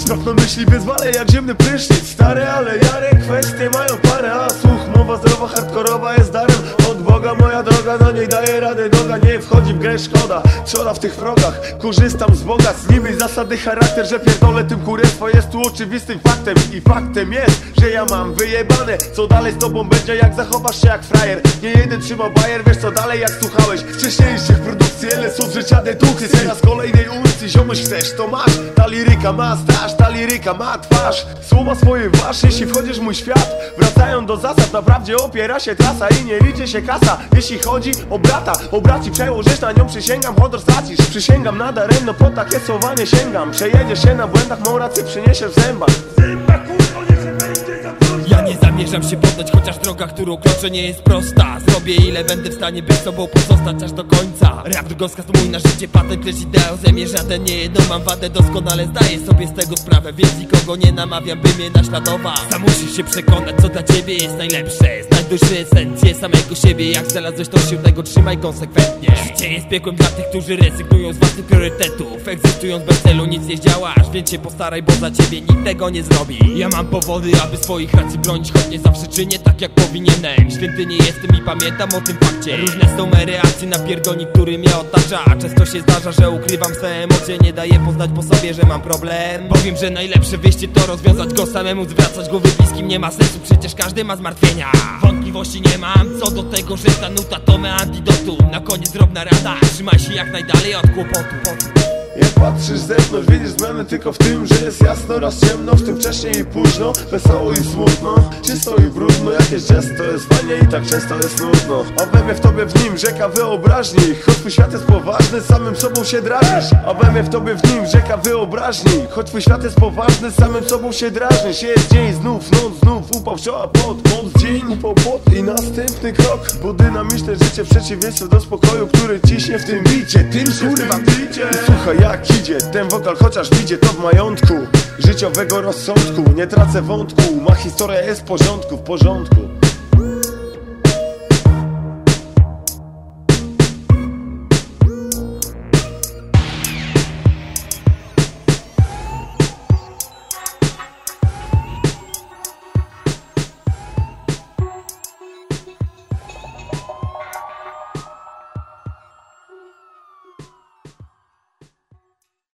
Strach na myśli bez wale jak ziemny prysznic. Stary, ale jare kwestie mają parę A słuch, mowa zdrowa, hardkorowa jest darem. Od Boga moja droga, do niej daje radę. Noga nie wchodzi w grę, szkoda. Czola w tych wrogach, korzystam z Boga Z nimi zasady charakter, że pierdolę tym kurestwo Jest tu oczywistym faktem. I faktem jest, że ja mam wyjebane. Co dalej z tobą będzie, jak zachowasz się jak frajer? Nie jeden trzyma bajer, wiesz co dalej jak słuchałeś. Wcześniejszych produkcji, LSO z życia dedukcji. Teraz kolejnej ulicy, ziomuś chcesz, to masz. Ta liryka ma staż, ta liryka ma twarz. Słowa swoje wasz, jeśli wchodzisz w mój świat. Wracają do zasad, naprawdę opiera się trasa I nie liczy się kasa, jeśli chodzi o brata O braci przełożysz na nią, przysięgam, honor stracisz. Przysięgam na daremno, po takie słowa nie sięgam. Przejedziesz się na błędach, mą rację przyniesiesz w zębach zamierzam się poddać, chociaż droga, którą kroczę nie jest prosta. Zrobię ile będę w stanie, by sobą pozostać aż do końca. Rap drogowska to mój na życie patent, lecz ideał ze mnie żaden nie jedną Mam wadę. Doskonale, zdaję sobie z tego sprawę Więc nikogo nie namawiam, by mnie naśladować. Sam musisz się przekonać, co dla ciebie jest najlepsze duszy esencję samego siebie Jak znalazłeś to się tego trzymaj konsekwentnie. Życie jest piekłem dla tych, którzy rezygnują z własnych priorytetów. Egzystując bez celu nic nie zdziałasz Więc się postaraj, bo za ciebie nikt tego nie zrobi. Ja mam powody, aby swoich racji bronić Choć nie zawsze czynię tak jak powinienem. Święty nie jestem i pamiętam o tym fakcie. Różne są me reakcje na pierdolnik, który mnie otacza. Często się zdarza, że ukrywam swe emocje Nie daję poznać po sobie, że mam problem. Powiem, że najlepsze wyjście to rozwiązać go samemu Zwracać głowy bliskim nie ma sensu, przecież każdy ma zmartwienia Wątpliwości nie mam co do tego, że ta nuta to me antidotum Na koniec drobna rada, trzymaj się jak najdalej od kłopotu. Jak patrzysz z zewnątrz, widzisz zmiany tylko w tym, że jest jasno raz ciemno W tym wcześniej i późno, wesoło i smutno. Czysto i brudno, jakieś jest to jest fajnie i tak często jest nudno. A we mnie w tobie w nim rzeka wyobraźni Choć twój świat jest poważny, samym sobą się drażnisz. A we mnie w tobie w nim rzeka wyobraźni Choć twój świat jest poważny, samym sobą się drażnisz. Jest dzień, znów noc, pot Moc, dzień, upał pot i następny krok Bo dynamiczne życie w przeciwieństwie do spokoju, który ciśnie w tym bicie. Tym kurwa bicie. Słuchaj jak idzie ten wokal, chociaż widzie to w majątku Życiowego rozsądku, nie tracę wątku Ma historia jest w porządku, w porządku